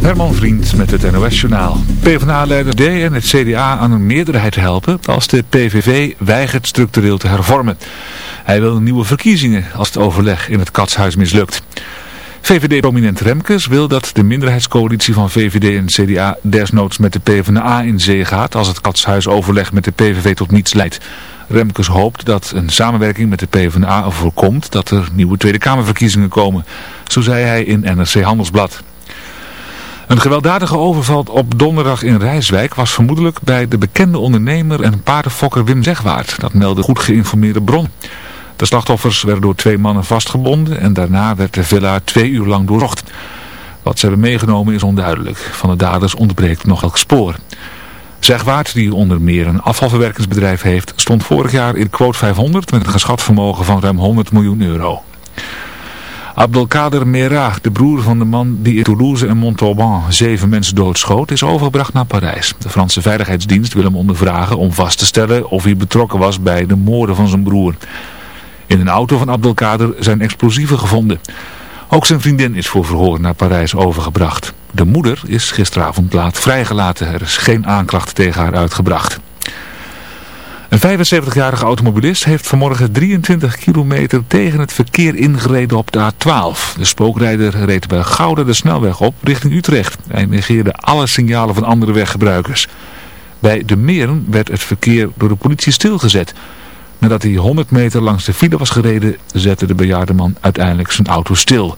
Herman Vriend met het NOS-journaal. PvdA-leider D en het CDA aan een meerderheid helpen als de PVV weigert structureel te hervormen. Hij wil nieuwe verkiezingen als het overleg in het katshuis mislukt. VVD-prominent Remkes wil dat de minderheidscoalitie van VVD en CDA desnoods met de PvdA in zee gaat als het katshuisoverleg met de PVV tot niets leidt. Remkes hoopt dat een samenwerking met de PvdA voorkomt dat er nieuwe Tweede Kamerverkiezingen komen. Zo zei hij in NRC Handelsblad. Een gewelddadige overval op donderdag in Rijswijk was vermoedelijk bij de bekende ondernemer en paardenfokker Wim Zegwaard. Dat meldde goed geïnformeerde bron. De slachtoffers werden door twee mannen vastgebonden en daarna werd de villa twee uur lang doorzocht. Wat ze hebben meegenomen is onduidelijk. Van de daders ontbreekt nog elk spoor. Zegwaard, die onder meer een afvalverwerkingsbedrijf heeft, stond vorig jaar in quote 500 met een geschat vermogen van ruim 100 miljoen euro. Abdelkader Merah, de broer van de man die in Toulouse en Montauban zeven mensen doodschoot, is overgebracht naar Parijs. De Franse Veiligheidsdienst wil hem ondervragen om vast te stellen of hij betrokken was bij de moorden van zijn broer. In een auto van Abdelkader zijn explosieven gevonden. Ook zijn vriendin is voor verhoor naar Parijs overgebracht. De moeder is gisteravond laat vrijgelaten. Er is geen aanklacht tegen haar uitgebracht. Een 75-jarige automobilist heeft vanmorgen 23 kilometer tegen het verkeer ingereden op de A12. De spookrijder reed bij Gouda de snelweg op richting Utrecht. Hij negeerde alle signalen van andere weggebruikers. Bij de Meren werd het verkeer door de politie stilgezet. Nadat hij 100 meter langs de file was gereden, zette de bejaarde man uiteindelijk zijn auto stil.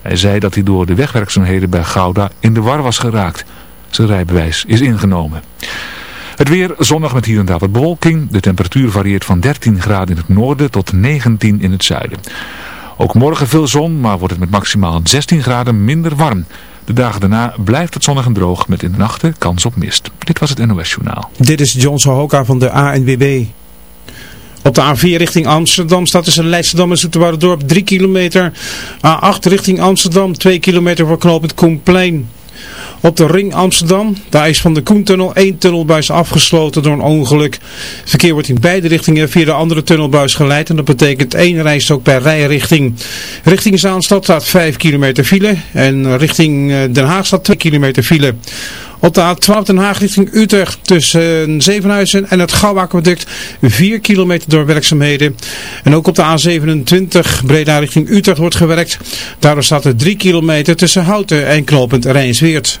Hij zei dat hij door de wegwerkzaamheden bij Gouda in de war was geraakt. Zijn rijbewijs is ingenomen. Het weer zonnig met hier en daar wat bewolking. De temperatuur varieert van 13 graden in het noorden tot 19 in het zuiden. Ook morgen veel zon, maar wordt het met maximaal 16 graden minder warm. De dagen daarna blijft het zonnig en droog met in de nachten kans op mist. Dit was het NOS Journaal. Dit is John Sohoka van de ANWB. Op de A4 richting Amsterdam staat tussen Leidschendam en Dorp 3 kilometer. A8 richting Amsterdam 2 kilometer voor knooppunt Koenplein. Op de ring Amsterdam, daar is van de Koentunnel één tunnelbuis afgesloten door een ongeluk. verkeer wordt in beide richtingen via de andere tunnelbuis geleid en dat betekent één rijstok per rijrichting. Richting Zaanstad staat 5 kilometer file en richting eh, Den Haag staat 2 kilometer file. Op de A12 Den Haag richting Utrecht tussen Zevenhuizen en het Gouwaquaduct 4 kilometer door werkzaamheden. En ook op de A27 Breda richting Utrecht wordt gewerkt. Daardoor staat er 3 kilometer tussen Houten en Knopend Rijnsweert.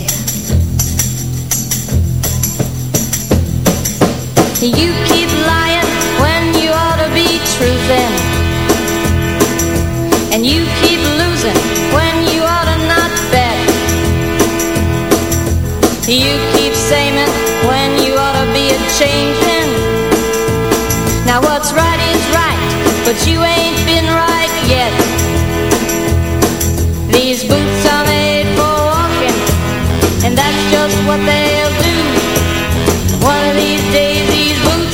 You keep lying when you ought to be truthing. And you keep losing when you ought to not bet. You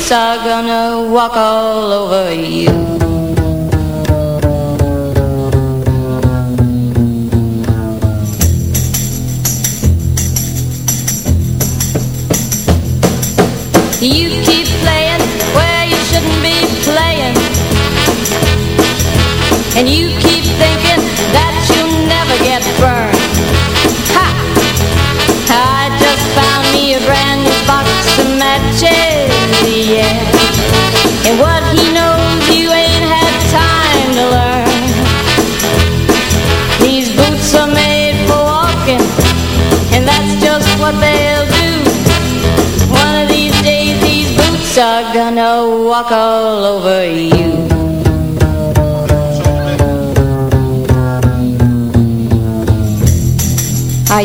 boots are gonna walk all over you. You keep playing where you shouldn't be playing And you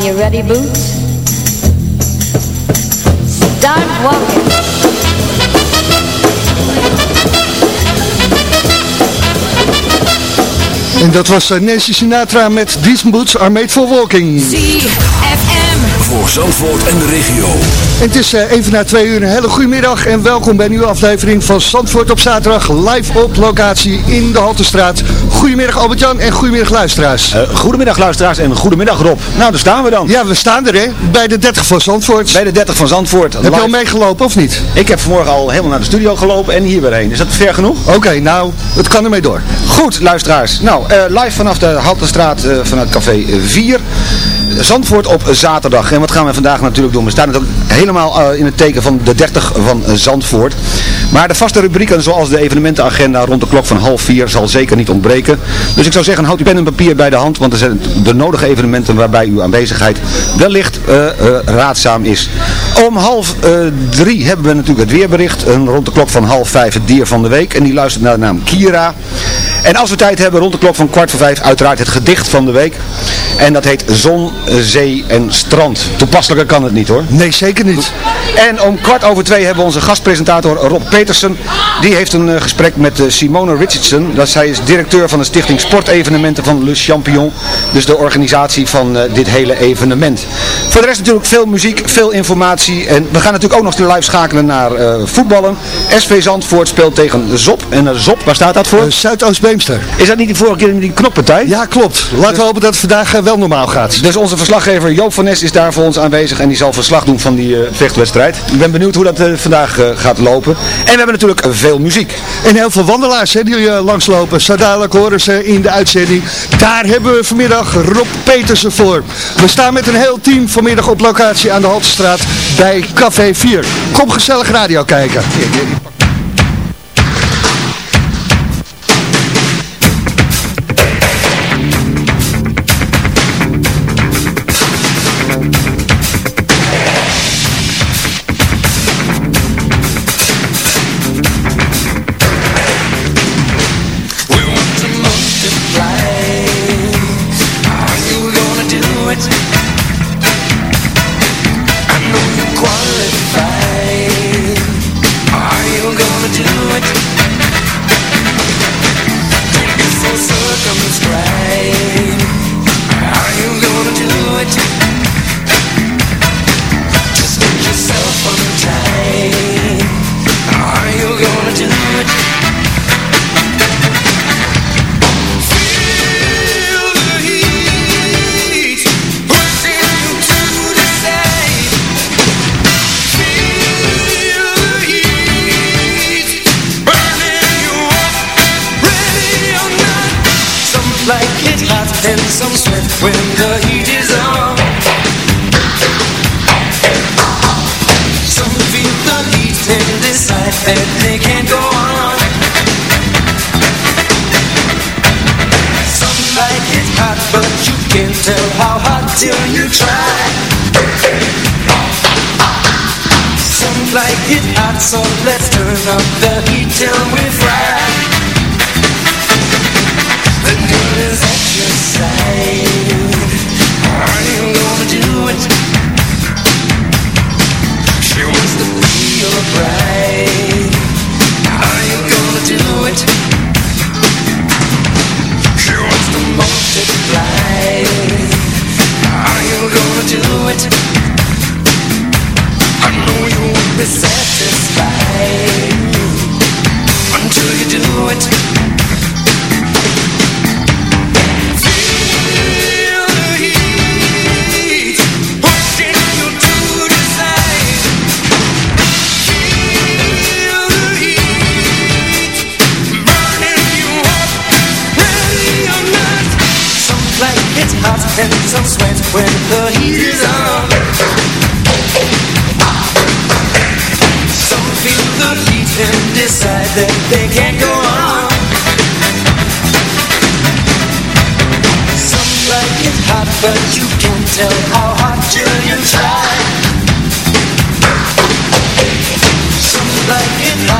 you ready, Boots? En dat was eh, Nancy Sinatra met These Boots Are Made For Walking. ZFM. Voor Zandvoort en de regio. En het is eh, even na twee uur een hele goede middag en welkom bij een nieuwe aflevering van Zandvoort op zaterdag. Live op locatie in de Haltestraat. Goedemiddag Albert-Jan en goedemiddag luisteraars. Eh, goedemiddag luisteraars en goedemiddag Rob. Nou, daar staan we dan. Ja, we staan er hè, bij de 30 van Zandvoort. Bij de 30 van Zandvoort. Heb je al meegelopen of niet? Ik heb vanmorgen al helemaal naar de studio gelopen en hier weer heen. Is dat ver genoeg? Oké, nou, het kan ermee door. Goed, luisteraars. Nou, live vanaf de Haltestraat eh, vanuit Café 4. Zandvoort op zaterdag. En wat gaan we vandaag natuurlijk doen? We staan natuurlijk helemaal eh, in het teken van de 30 van Zandvoort. Maar de vaste rubrieken zoals de evenementenagenda rond de klok van half vier zal zeker niet ontbreken. Dus ik zou zeggen, houd uw pen en papier bij de hand, want er zijn de nodige evenementen waarbij uw aanwezigheid wellicht eh, eh, raadzaam is. Om half eh, drie hebben we natuurlijk het weerbericht. En rond de klok van half vijf het dier van de week. En die luistert naar de naam Kira. En als we tijd hebben, rond de klok van kwart voor vijf, uiteraard het gedicht van de week. En dat heet Zon, Zee en Strand. Toepasselijker kan het niet hoor. Nee, zeker niet. En om kwart over twee hebben we onze gastpresentator Rob Petersen. Die heeft een eh, gesprek met eh, Simone Richardson. Dat zij is directeur van de stichting Sportevenementen van Le Champion. Dus de organisatie van eh, dit hele evenement. Voor de rest natuurlijk veel muziek, veel informatie. En we gaan natuurlijk ook nog live schakelen naar eh, voetballen. SV Zandvoort speelt tegen Zop. En eh, Zop, waar staat dat voor? Uh, Zuidoost-Beemster. Is dat niet die vorige keer in die knoppartij? Ja, klopt. Laten we hopen dat het vandaag eh, wel normaal gaat. Dus onze verslaggever Joop van Nes is daar voor ons aanwezig en die zal verslag doen van die eh, vechtwedstrijd. Ik ben benieuwd hoe dat eh, vandaag eh, gaat lopen. En we hebben natuurlijk eh, veel muziek. En heel veel wandelaars hè, die eh, langslopen. Zo dadelijk horen ze in de uitzending. Daar hebben we vanmiddag Rob Petersen voor. We staan met een heel team vanmiddag op locatie aan de Haltestraat bij Café 4. Kom gezellig radio kijken.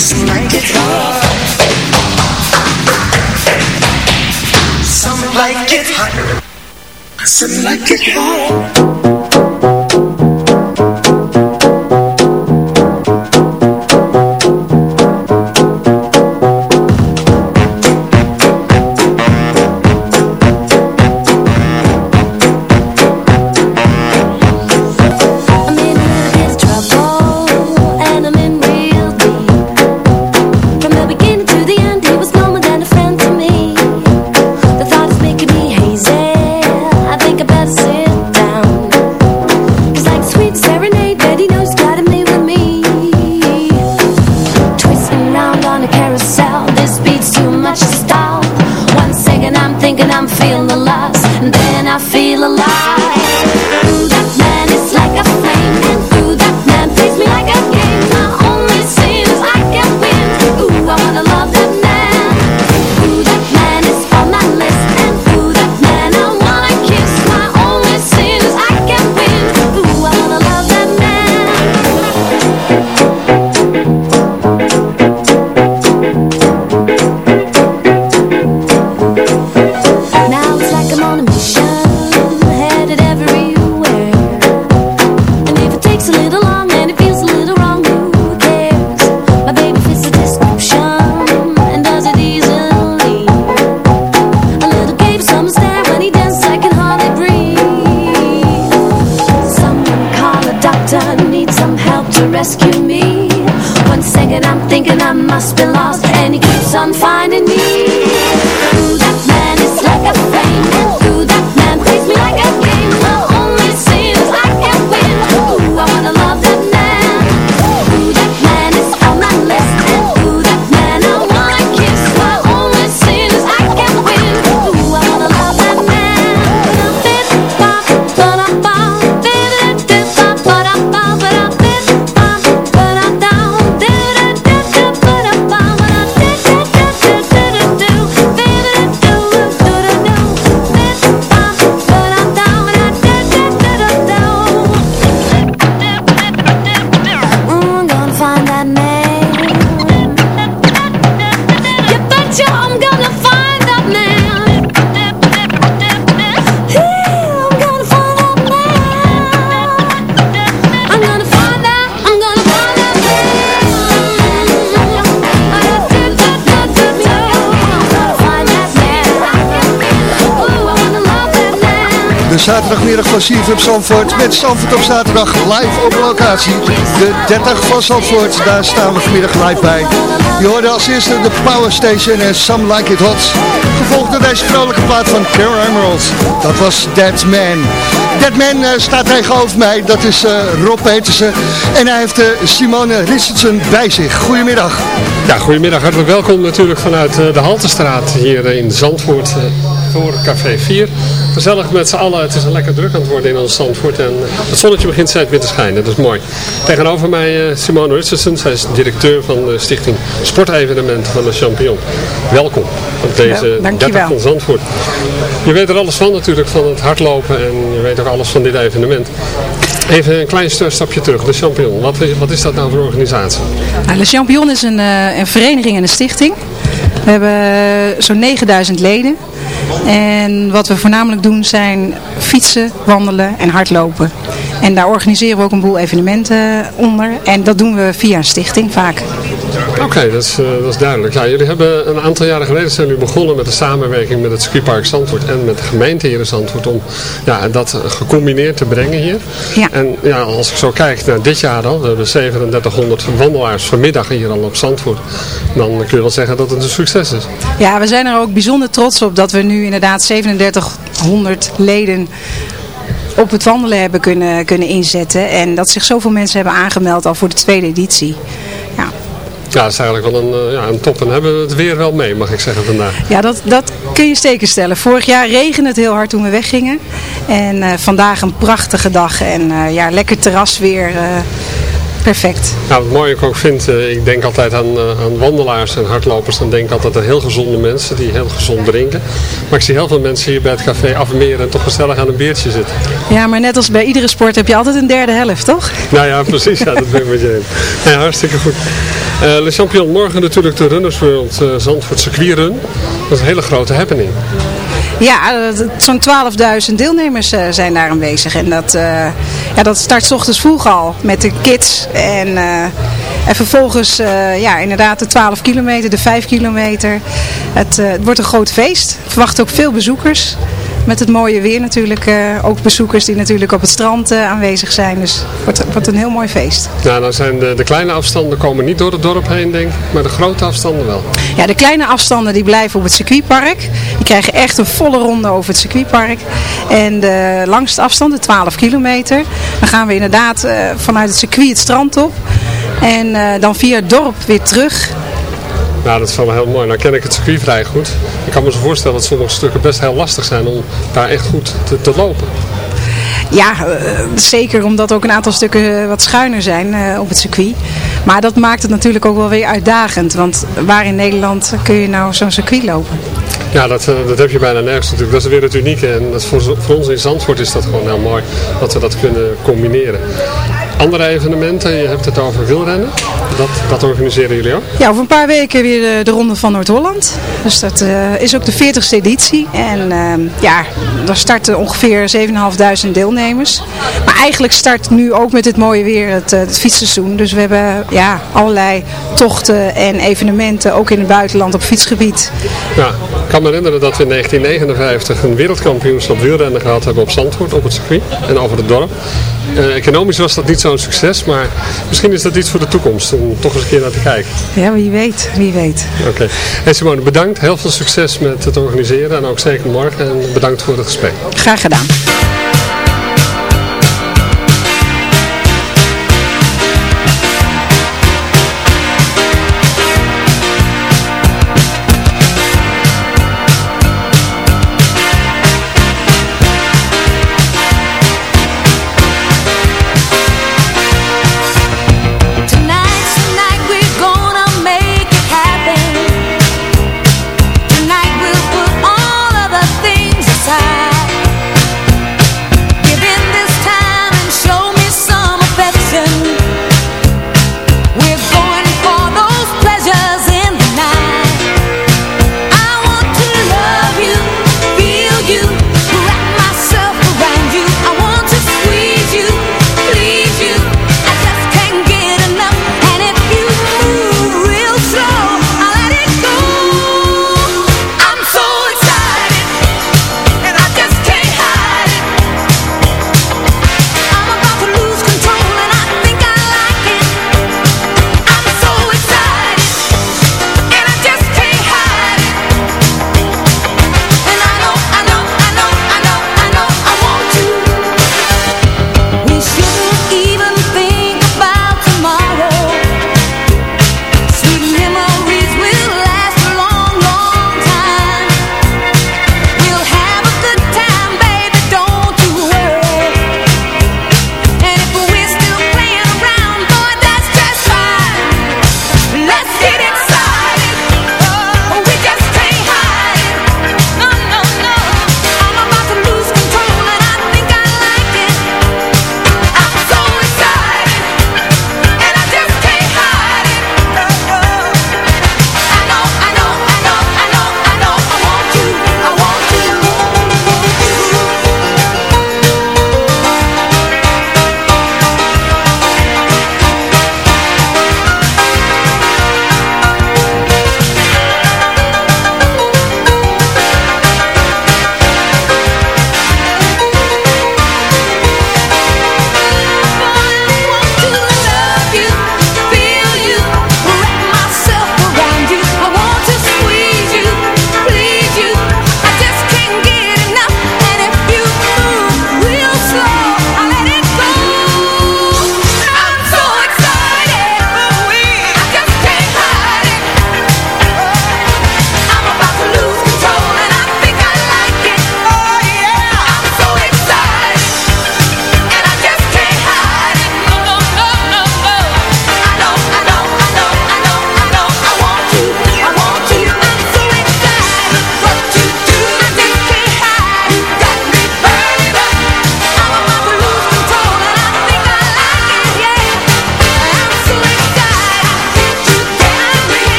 seem like it's hot. Some like it hot. Some like it hot. Zaterdagmiddag van CFM Zandvoort met Zandvoort op zaterdag live op locatie. De 30 van Zandvoort, daar staan we vanmiddag live bij. Je hoorde als eerste de Power Station en Some Like It Hot. Gevolgd door deze vrolijke plaat van Carol Emerald. Dat was Dead Man. Dead Man uh, staat tegenover mij, dat is uh, Rob Petersen. En hij heeft uh, Simone Richardson bij zich. Goedemiddag. Ja, goedemiddag. Hartelijk welkom natuurlijk vanuit de Haltestraat hier in Zandvoort voor Café 4 gezellig met z'n allen. Het is een lekker druk aan het worden in ons Zandvoort. En eh, het zonnetje begint steeds weer te schijnen. Dat is mooi. Tegenover mij uh, Simone Richardson. Zij is directeur van de stichting Sportevenementen van de Champion. Welkom op deze 30 van Zandvoort. Je weet er alles van natuurlijk, van het hardlopen. En je weet ook alles van dit evenement. Even een klein stapje terug. De Champion. Wat is, wat is dat nou voor organisatie? Nou, de Champion is een, uh, een vereniging en een stichting. We hebben zo'n 9000 leden. En wat we voornamelijk doen zijn fietsen, wandelen en hardlopen. En daar organiseren we ook een boel evenementen onder. En dat doen we via een stichting vaak. Oké, dat, is, uh, dat is duidelijk. Ja, jullie hebben een aantal jaren geleden zijn jullie begonnen met de samenwerking met het circuitpark Zandvoort en met de gemeente hier in Zandvoort om ja, dat gecombineerd te brengen hier. Ja. En ja, als ik zo kijk naar dit jaar al, we hebben 3700 wandelaars vanmiddag hier al op Zandvoort. Dan kun je wel zeggen dat het een succes is. Ja, we zijn er ook bijzonder trots op dat we nu inderdaad 3700 leden op het wandelen hebben kunnen, kunnen inzetten. En dat zich zoveel mensen hebben aangemeld al voor de tweede editie. Ja. Dat is eigenlijk wel een, ja, een top. En hebben we het weer wel mee, mag ik zeggen vandaag. Ja, dat, dat kun je steken stellen. Vorig jaar regende het heel hard toen we weggingen. En uh, vandaag een prachtige dag. En uh, ja, lekker terrasweer. Uh, perfect. Nou, wat mooi ik ook vind, uh, ik denk altijd aan, uh, aan wandelaars en hardlopers. Dan denk ik altijd aan heel gezonde mensen die heel gezond drinken. Maar ik zie heel veel mensen hier bij het café afmeren en toch gezellig aan een biertje zitten. Ja, maar net als bij iedere sport heb je altijd een derde helft, toch? Nou ja, precies. Ja, dat ben ik met je eens. Ja, hartstikke goed. Uh, Le Champion, morgen natuurlijk de Runners World Zandvoort Circuit Run. Dat is een hele grote happening. Ja, zo'n 12.000 deelnemers uh, zijn daar aanwezig. En dat, uh, ja, dat start ochtends vroeg al met de kids. En, en vervolgens ja, inderdaad de 12 kilometer, de 5 kilometer. Het, het wordt een groot feest. We verwachten ook veel bezoekers. Met het mooie weer natuurlijk. Uh, ook bezoekers die natuurlijk op het strand uh, aanwezig zijn. Dus het wordt, wordt, een heel mooi feest. Nou zijn de, de, kleine afstanden komen niet door het dorp heen denk ik. Maar de grote afstanden wel. Ja, de kleine afstanden die blijven op het circuitpark. Die krijgen echt een volle ronde over het circuitpark. En de langste afstand, de 12 kilometer. Dan gaan we inderdaad uh, vanuit het circuit het strand op. En dan via het dorp weer terug nou, dat is wel heel mooi. Nou ken ik het circuit vrij goed. Ik kan me zo voorstellen dat sommige stukken best heel lastig zijn om daar echt goed te, te lopen. Ja, uh, zeker omdat ook een aantal stukken wat schuiner zijn uh, op het circuit. Maar dat maakt het natuurlijk ook wel weer uitdagend. Want waar in Nederland kun je nou zo'n circuit lopen? Ja, dat, uh, dat heb je bijna nergens natuurlijk. Dat is weer het unieke. En dat voor, voor ons in Zandvoort is dat gewoon heel mooi dat we dat kunnen combineren. Andere evenementen, je hebt het over wielrennen. Dat, dat organiseren jullie ook? Ja, over een paar weken weer de, de Ronde van Noord-Holland. Dus dat uh, is ook de 40ste editie. En uh, ja, daar starten ongeveer 7.500 deelnemers. Maar eigenlijk start nu ook met het mooie weer het, het fietsseizoen. Dus we hebben ja, allerlei tochten en evenementen, ook in het buitenland op fietsgebied. Ja, ik kan me herinneren dat we in 1959 een wereldkampioenschap wielrennen gehad hebben op Zandvoort, op het circuit en over het dorp. Uh, economisch was dat niet zo'n succes, maar misschien is dat iets voor de toekomst om toch eens een keer naar te kijken. Ja, wie weet, wie weet. Oké. Okay. Hey Simone, bedankt. Heel veel succes met het organiseren en ook zeker morgen. En bedankt voor het gesprek. Graag gedaan.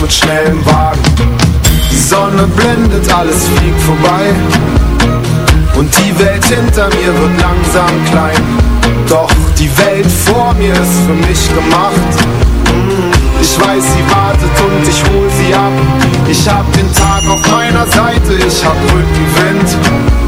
Mit schnellem Wagen. Die Sonne blendet, alles fliegt vorbei. Und die Welt hinter mir wird langsam klein. Doch die Welt vor mir ist für mich gemacht. Ich weiß, sie wartet und ich hol sie ab. Ich hab den Tag auf meiner Seite, ich hab Rückenwind.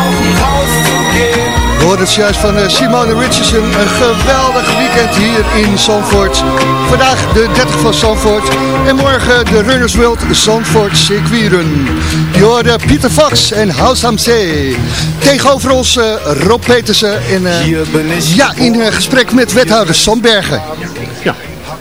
hoorden het juist van eh, Simone Richardson. Een geweldig weekend hier in Zandvoort. Vandaag de 30 van Zandvoort. En morgen de Runners World Zandvoort circuitrun. Je hoorde Pieter Fox en House am Zee. Tegenover ons eh, Rob Petersen. En, eh, ja, in gesprek met wethouder Sandbergen. Ja,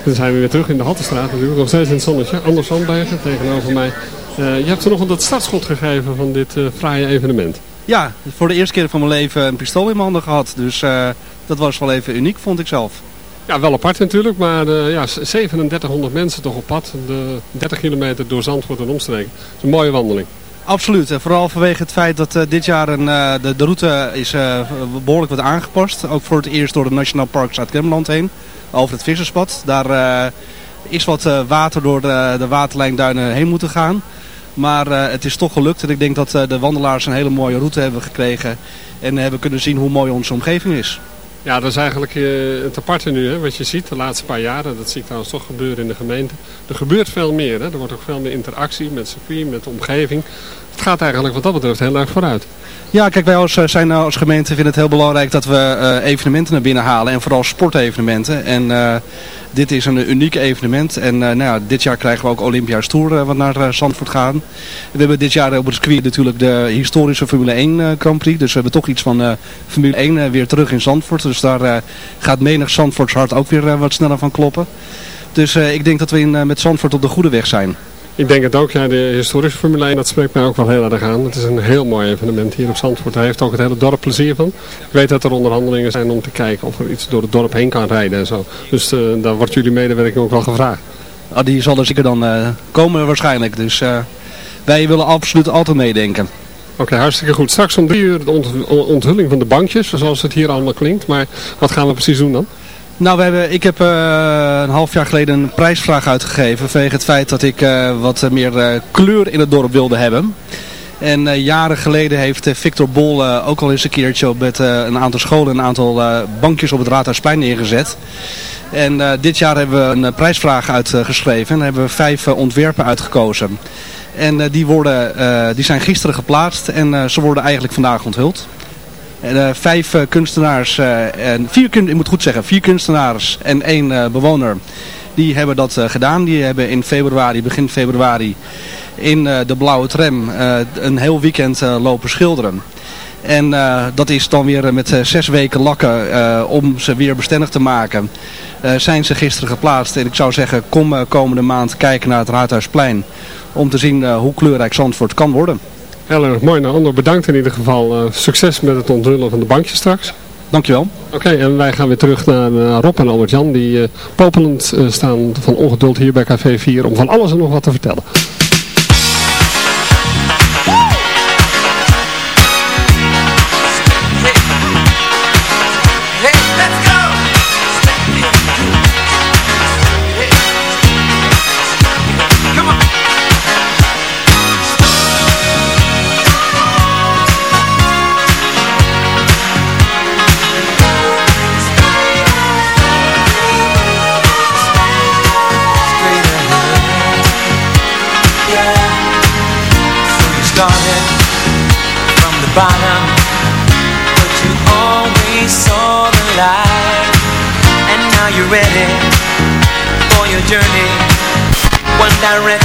dan zijn we weer terug in de Hattenstraat natuurlijk. Nog steeds in het zonnetje. Anders Zandbergen tegenover mij. Eh, je hebt er nog dat startschot gegeven van dit eh fraaie evenement. Ja, voor de eerste keer van mijn leven een pistool in mijn handen gehad. Dus eh, dat was wel even uniek, vond ik zelf. Ja, wel apart natuurlijk, maar eh, ja, 3700 mensen toch op pad. De 30 kilometer door Zandvoort en omstreken. Dat is een mooie wandeling. Absoluut. En vooral vanwege het feit dat eh, dit jaar een, de, de route is eh, behoorlijk wat aangepast. Ook voor het eerst door het Nationaal Park Zuid-Kemmerland heen. Over het visserspad. Daar is wat water door de, de waterlijnduinen heen moeten gaan. Maar eh, het is toch gelukt. En ik denk dat eh, de wandelaars een hele mooie route hebben gekregen. En hebben kunnen zien hoe mooi onze omgeving is. Ja, dat is eigenlijk eh, het aparte nu, hè, wat je ziet de laatste paar jaren. Dat zie ik trouwens toch gebeuren in de gemeente. Er gebeurt veel meer. Hè. Er wordt ook veel meer interactie met circuit, met de omgeving. Het gaat eigenlijk wat dat betreft heel erg vooruit. Ja, kijk, wij als, eh, zijn eh, als gemeente vinden het heel belangrijk dat we eh, evenementen naar binnen halen. En vooral sportevenementen. En dit is een uniek evenement. En nou ja, dit jaar krijgen we ook Olympia's Tour wat naar Zandvoort gaan. We hebben dit jaar op het circuit natuurlijk de historische Formule 1 eh, Grand Prix. Dus we hebben toch iets van Formule 1 eh, weer terug in Zandvoort. Dus daar gaat menig Zandvoorts hart ook weer wat sneller van kloppen. Dus ik denk dat we in, met Zandvoort op de goede weg zijn. Ik denk het ook, ja, de historische Formule 1, dat spreekt mij ook wel heel erg aan. Het is een heel mooi evenement hier op Zandvoort. Daar heeft ook het hele dorp plezier van. Ik weet dat er onderhandelingen zijn om te kijken of er iets door het dorp heen kan rijden en zo. Dus eh, daar wordt jullie medewerking ook wel gevraagd. Ah, die zal er zeker dan eh, komen waarschijnlijk. Dus eh, wij willen absoluut altijd meedenken. Oké, hartstikke goed. Straks om drie uur de ont- onthulling van de bankjes, zoals het hier allemaal klinkt. Maar wat gaan we precies doen dan? Nou, we hebben, ik heb eh, een half jaar geleden een prijsvraag uitgegeven vanwege het feit dat ik eh, wat meer eh, kleur in het dorp wilde hebben. En jaren geleden heeft Victor Bol ook al eens een keertje met een aantal scholen een aantal bankjes op het Raadhuisplein neergezet. En dit jaar hebben we een prijsvraag uitgeschreven en hebben we vijf ontwerpen uitgekozen. En die, worden, die zijn gisteren geplaatst en ze worden eigenlijk vandaag onthuld. En, vijf kunstenaars, en vier kun, moet goed zeggen, vier kunstenaars en één bewoner, die hebben dat gedaan. Die hebben in februari, begin februari, in eh, de blauwe tram eh, een heel weekend eh, lopen schilderen. En dat is dan weer met zes weken lakken om ze weer bestendig te maken. zijn ze gisteren geplaatst. En ik zou zeggen, kom komende maand kijken naar het Raadhuisplein. Om te zien hoe kleurrijk Zandvoort kan worden. Heel erg mooi. Nou, Ander bedankt in ieder geval. succes met het onthullen van de bankjes straks. Dankjewel. Oké, en wij gaan weer terug naar Rob en Albert-Jan. Die popelend staan van ongeduld hier bij Café 4 om van alles en nog wat te vertellen. direct.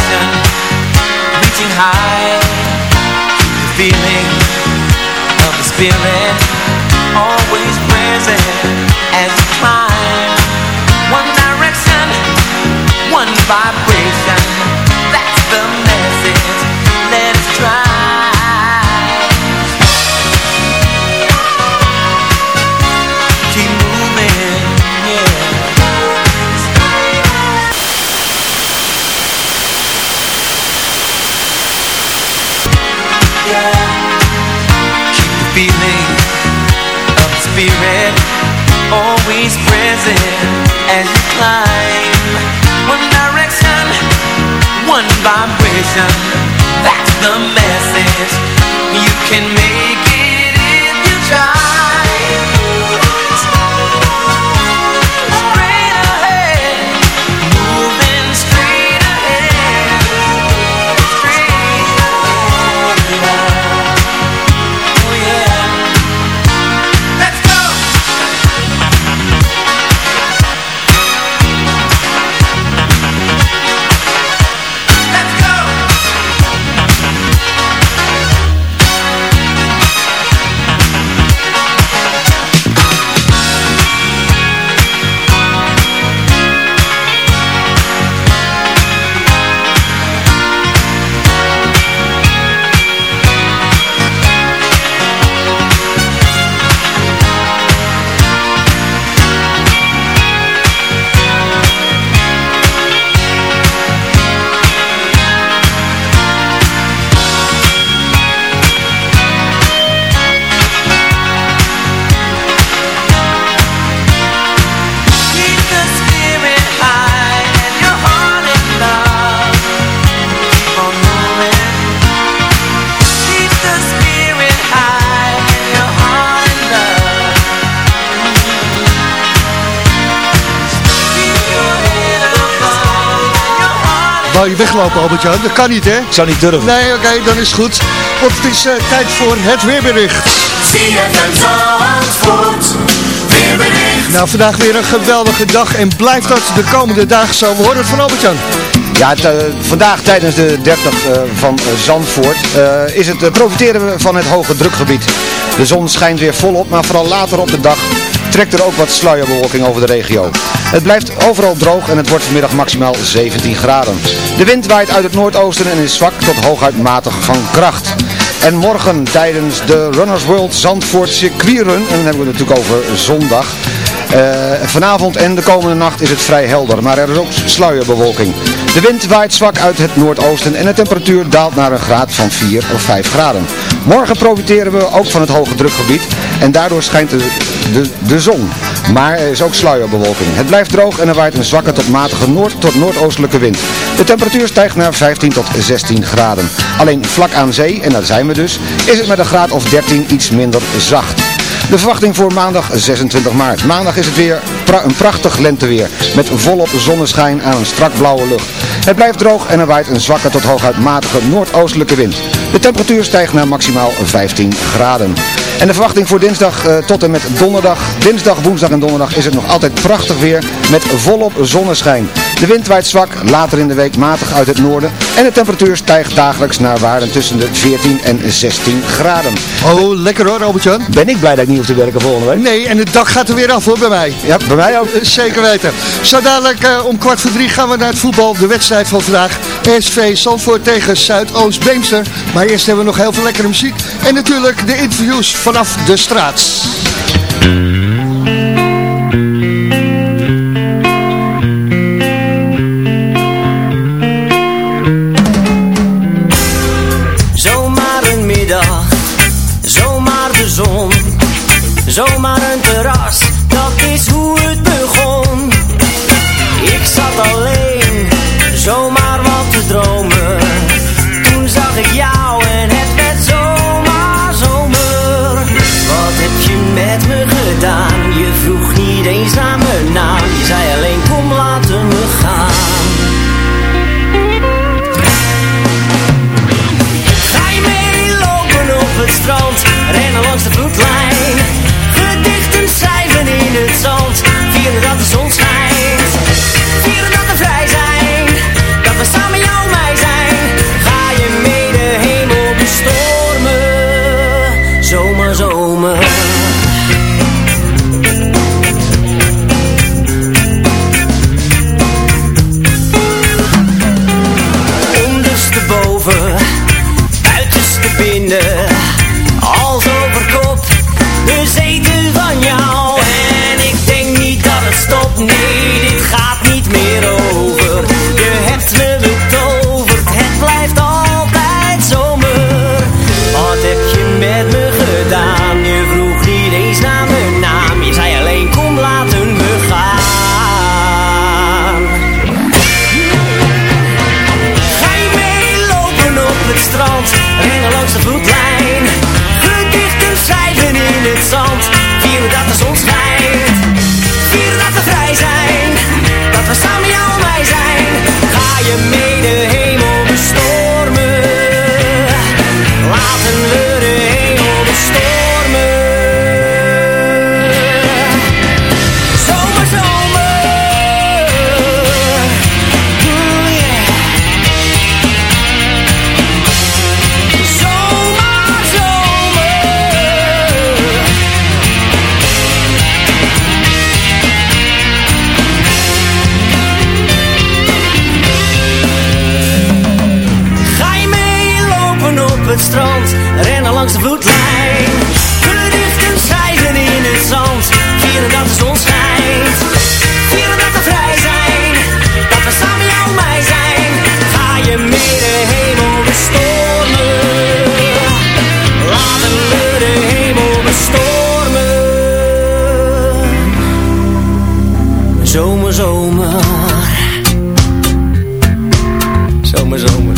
Weglopen, Albert-Jan? Dat kan niet, hè? Ik zou niet durven. Nee, oké, dan is het goed. Want het is uh, tijd voor het weerbericht. Weerbericht. Nou, vandaag weer een geweldige dag en blijft dat de komende dagen zo. We horen het van Albert-Jan. Ja, uh, vandaag tijdens de 30 uh, eh, van Zandvoort is het profiteren we van het hoge drukgebied. De zon schijnt weer volop, maar vooral later op de dag trekt er ook wat sluierbewolking over de regio. Het blijft overal droog en het wordt vanmiddag maximaal 17 graden. De wind waait uit het noordoosten en is zwak tot hooguit matig van kracht. En morgen tijdens de Runners World Zandvoort circuitrun, en dan hebben we het natuurlijk over zondag... Uh, vanavond en de komende nacht is het vrij helder, maar er is ook sluierbewolking. De wind waait zwak uit het noordoosten en de temperatuur daalt naar een graad van 4 of 5 graden. Morgen profiteren we ook van het hoge drukgebied en daardoor schijnt de, de, de zon. Maar er is ook sluierbewolking. Het blijft droog en er waait een zwakke tot matige noord- tot noordoostelijke wind. De temperatuur stijgt naar 15 tot 16 graden. Alleen vlak aan zee, en daar zijn we dus, is het met een graad of 13 iets minder zacht. De verwachting voor maandag 26 maart. Maandag is het weer een prachtig lenteweer. Met volop zonneschijn aan een strak blauwe lucht. Het blijft droog en er waait een zwakke tot hooguit matige noordoostelijke wind. De temperatuur stijgt naar maximaal 15 graden. En de verwachting voor dinsdag eh, tot en met donderdag. Dinsdag, woensdag en donderdag is het nog altijd prachtig weer met volop zonneschijn. De wind waait zwak, later in de week matig uit het noorden. En de temperatuur stijgt dagelijks naar waarden tussen de 14 en 16 graden. Oh, lekker hoor, Albert-Jan. Ben ik blij dat ik niet hoef te werken volgende week. Nee, en het dak gaat er weer af hoor, bij mij. Ja, bij mij ook. Eh, Zeker weten. Zo dadelijk eh, om kwart voor drie gaan we naar het voetbal. De wedstrijd van vandaag. SV Zandvoort tegen Zuidoost-Beemster. Maar eerst hebben we nog heel veel lekkere muziek. En natuurlijk de interviews vanaf de straat. Zomer, zomer. Zomer, zomer.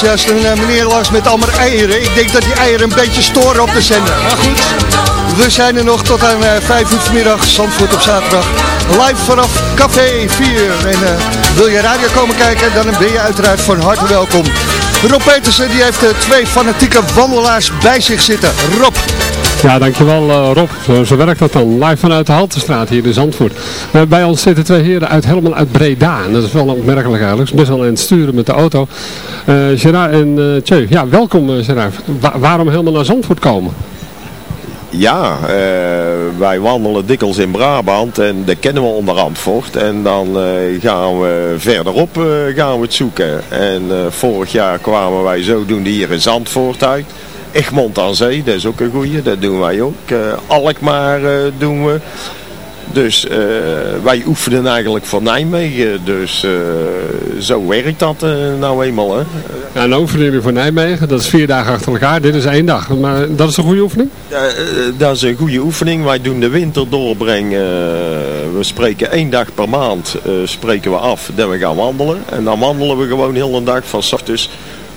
Juist een uh, meneer langs met allemaal eieren. Ik denk dat die eieren een beetje storen op de zender. Maar goed, we zijn er nog tot aan uh, 5 uur vanmiddag. Zandvoort op zaterdag. Live vanaf Café 4. En uh, wil je radio komen kijken, dan ben je uiteraard van harte welkom. Rob Petersen die heeft twee fanatieke wandelaars bij zich zitten. Rob. Ja, dankjewel uh, Rob. Zo, werkt dat dan. Live vanuit de Haltestraat hier in Zandvoort. Bij ons zitten twee heren uit, helemaal uit Breda. En dat is wel opmerkelijk eigenlijk. Ze best wel aan het sturen met de auto. Uh, Gerard en uh. Ja, welkom Gerard. Wa waarom helemaal naar Zandvoort komen? Ja, wij wandelen dikwijls in Brabant en dat kennen we onder Antvoort. En dan gaan we verderop gaan we het zoeken. En vorig jaar kwamen wij zodoende hier in Zandvoort uit. Egmond aan Zee, dat is ook een goeie, dat doen wij ook. Alkmaar doen we. Dus uh, wij oefenen eigenlijk voor Nijmegen, dus zo werkt dat nou eenmaal. Hè. Ja, oefenen jullie voor Nijmegen, dat is vier dagen achter elkaar, dit is één dag. Maar dat is een goede oefening? dat is een goede oefening, wij doen de winter doorbrengen. we spreken één dag per maand, spreken we af dat we gaan wandelen. En dan wandelen we gewoon heel een dag van s ochtends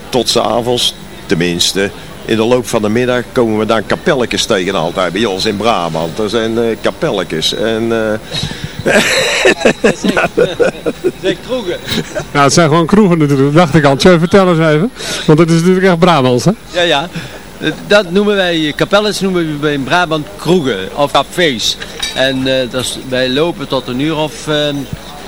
tot s avonds, tenminste in de loop van de middag komen we dan kapelletjes tegen altijd bij ons in Brabant. Er zijn uh, kapelletjes en... Uh... zeg kroegen. Nou, het zijn gewoon kroegen natuurlijk, dat dacht ik al. Tjeu, vertel eens even. Want het is natuurlijk echt Brabants, hè? Ja, ja. Dat noemen wij, kapelletjes noemen we in Brabant kroegen of cafés. En uh, dat is, wij lopen tot een uur of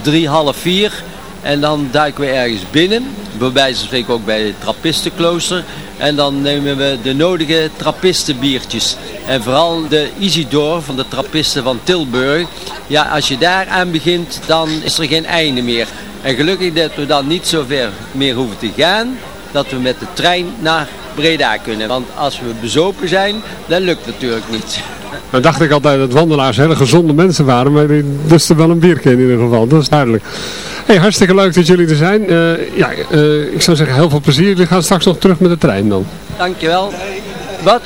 drie, half vier. En dan duiken we ergens binnen. Bij wijze van spreken ook bij het Trappistenklooster. En dan nemen we de nodige trappistenbiertjes. En vooral de Isidor van de trappisten van Tilburg. Ja, als je daar aan begint, dan is er geen einde meer. En gelukkig dat we dan niet zo ver meer hoeven te gaan. Dat we met de trein naar Breda kunnen. Want als we bezopen zijn, dan lukt het natuurlijk niet. Dan dacht ik altijd dat wandelaars hele gezonde mensen waren. Maar die lusten wel een biertje in ieder geval. Dat is duidelijk. Hey, hartstikke leuk dat jullie er zijn. Uh, ja, uh, ik zou zeggen heel veel plezier. Jullie gaan straks nog terug met de trein dan. Dankjewel. Wat?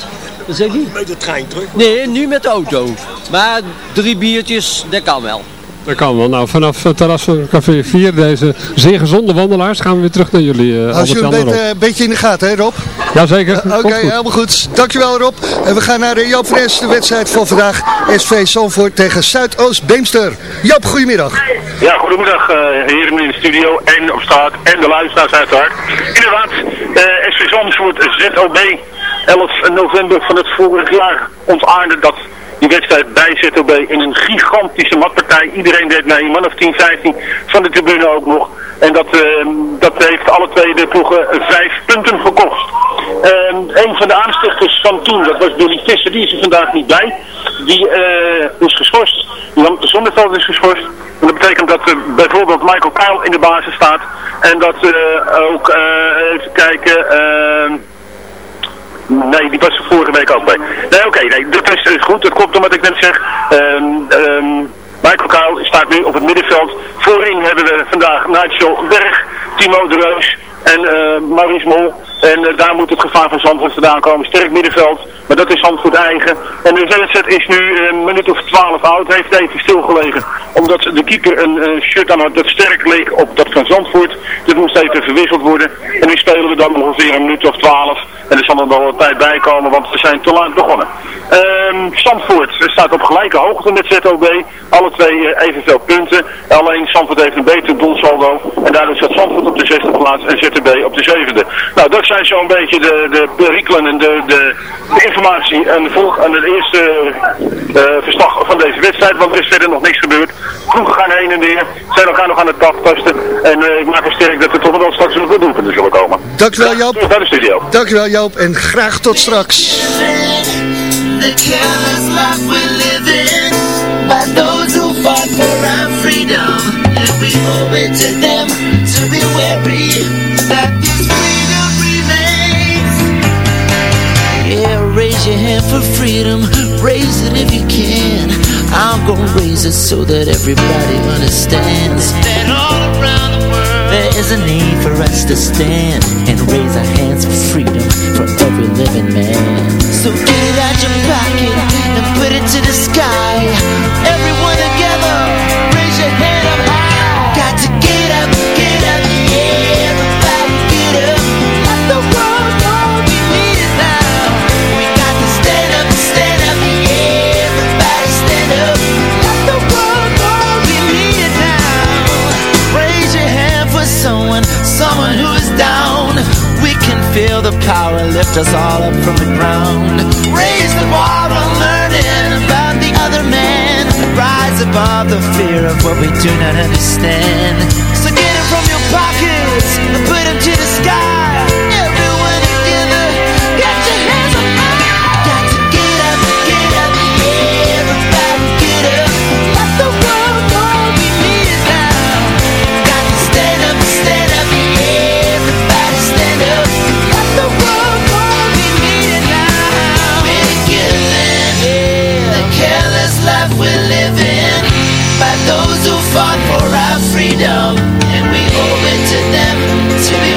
Wat zeg je? Met de trein terug? Nee, nu met de auto. Maar drie biertjes, dat kan wel. Dat kan wel. Nou, vanaf het terras van Café 4, deze zeer gezonde wandelaars, gaan we weer terug naar jullie. Uh, Als je een beetje, beetje in de gaten, hè Rob? Jazeker. Uh, Oké, okay, helemaal goed. Dankjewel Rob. En we gaan naar de Joop Fres, de wedstrijd van vandaag. SV Zandvoort tegen Zuidoost-Beemster. Joop, goedemiddag. Ja, goedemiddag uh, heren in de studio en op straat en de luisteraars uiteraard. Inderdaad, uh, SV Zandvoort ZOB 11 november van het vorig jaar ontaarde dat die wedstrijd bij ZOB in een gigantische matpartij. Iedereen deed mee, een man of 10, 15 van de tribune ook nog. En dat, uh, dat heeft alle twee de ploegen vijf punten gekost. Uh, een van de aanstichters van toen, dat was Billy Visser, die is er vandaag niet bij. Die uh, is geschorst. Jan Zonneveld is geschorst. En dat betekent dat bijvoorbeeld Michael Kyle in de basis staat. En dat ook, even kijken... Nee, die was vorige week ook bij. Nee, oké, nee, dat is goed. Dat komt omdat ik net zeg... Um, um, Michael staat nu op het middenveld. Voorin hebben we vandaag Nigel Berg, Timo de Reus en uh, Maurice Mol. En uh, daar moet het gevaar van Zandvoort vandaan komen. Sterk middenveld, maar dat is Zandvoort eigen. En de wedstrijd is nu een minuut of twaalf oud, heeft even stilgelegen. Omdat de keeper een uh, shirt aan had dat sterk leek op dat van Zandvoort. Dat moest even verwisseld worden. En nu spelen we dan ongeveer een minuut of twaalf. En er zal er nog wat tijd bij komen, want we zijn te laat begonnen. Um, Zandvoort staat op gelijke hoogte met ZOB. Alle twee evenveel punten. Alleen Zandvoort heeft een beter doelsaldo. En daardoor staat Zandvoort op de zesde plaats en ZOB op de zevende. Nou, dat zijn zo'n beetje de, de perikelen en de, de, de informatie en de, volg, en het eerste uh, verslag van deze wedstrijd. Want er is verder nog niks gebeurd. Vroeger gaan heen en weer, zijn elkaar nog aan het aftasten. En uh, ik maak me sterk dat er toch wel straks nog doelpunten zullen komen. Dankjewel Joop. Naar de studio. Dankjewel Joop en graag tot straks. The careless life we're living by those who fought for our freedom. And we owe it to them to be wary that raise your hand for freedom, raise it if you can. I'm gonna raise it so that everybody understands that all around the world there is a need for us to stand and raise our hands for freedom for every living man. So get it out your pocket and put it to the picked us all up from the ground. Raise the bar on learning about the other man Rise above the fear of what we do not understand. So get it from your pockets and put them to the sky. to me.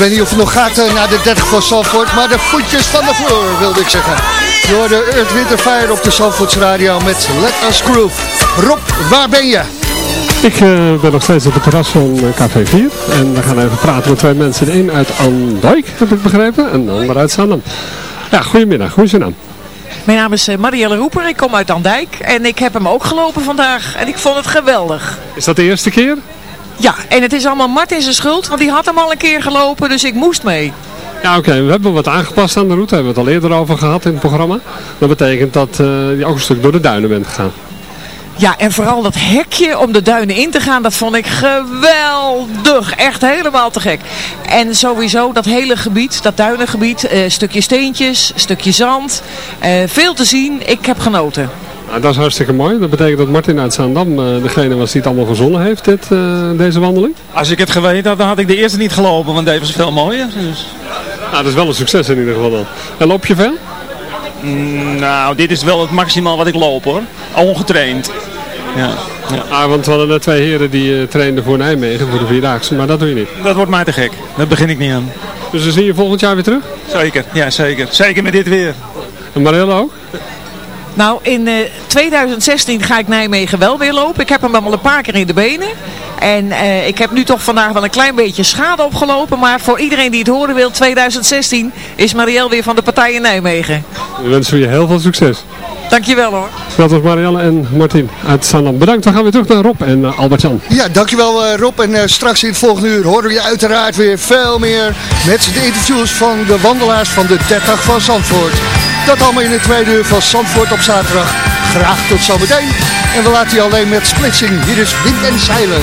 Weet niet of het nog gaat eh, naar de 30 van Zandvoort, maar de voetjes van de vloer, wilde ik zeggen. Door de Earth Winter Fire op de Zandvoorts Radio met Let Us Groove. Rob, waar ben je? Ik eh, ben nog steeds op het terras van eh, Café 4. En we gaan even praten met twee mensen. De een uit Andijk, heb ik begrepen. En de ander uit Zaandam. Ja, goedemiddag. Hoe is je naam? Mijn naam is Marielle Roeper, ik kom uit Andijk en ik heb hem ook gelopen vandaag en ik vond het geweldig. Is dat de eerste keer? Ja, en het is allemaal Martin zijn schuld, want die had hem al een keer gelopen, dus ik moest mee. Ja, oké. We hebben wat aangepast aan de route. Daar hebben we het al eerder over gehad in het programma. Dat betekent dat eh, je ook een stuk door de duinen bent gegaan. Ja, en vooral dat hekje om de duinen in te gaan, dat vond ik geweldig. Echt helemaal te gek. En sowieso dat hele gebied, dat duinengebied, eh stukje steentjes, stukje zand, eh, veel te zien. Ik heb genoten. Nou, dat is hartstikke mooi. Dat betekent dat Martin uit Zaandam eh, degene was die het allemaal verzonnen heeft, dit, eh, deze wandeling. Als ik het geweten had, dan had ik de eerste niet gelopen, want deze was veel mooier. Dus. Nou, dat is wel een succes in ieder geval dan. En loop je veel? Mm, nou, dit is wel het maximaal wat ik loop hoor. Ongetraind. Ja, ja. Ah, want we hadden net twee heren die eh, trainden voor Nijmegen, voor de Vierdaagse, maar dat doe je niet. Dat wordt mij te gek. Daar begin ik niet aan. Dus dan zie je volgend jaar weer terug? Zeker, ja zeker. Zeker met dit weer. En Marille ook? Nou, in eh, 2016 ga ik Nijmegen wel weer lopen. Ik heb hem al een paar keer in de benen. En eh, ik heb nu toch vandaag wel een klein beetje schade opgelopen. Maar voor iedereen die het horen wil, 2016 is Marielle weer van de partij in Nijmegen. We wensen je heel veel succes. Dankjewel hoor. Dat was Marielle en Martin uit Zaandam. Bedankt, dan gaan we terug naar Rob en uh, Albert-Jan. Ja, dankjewel uh, Rob. En uh, straks in het volgende uur horen je uiteraard weer veel meer met de interviews van de wandelaars van de 30 van Zandvoort. Dat allemaal in het tweede uur van Zandvoort op zaterdag. Graag tot zometeen. En we laten je alleen met splitsing. Hier is Wind en Zeilen.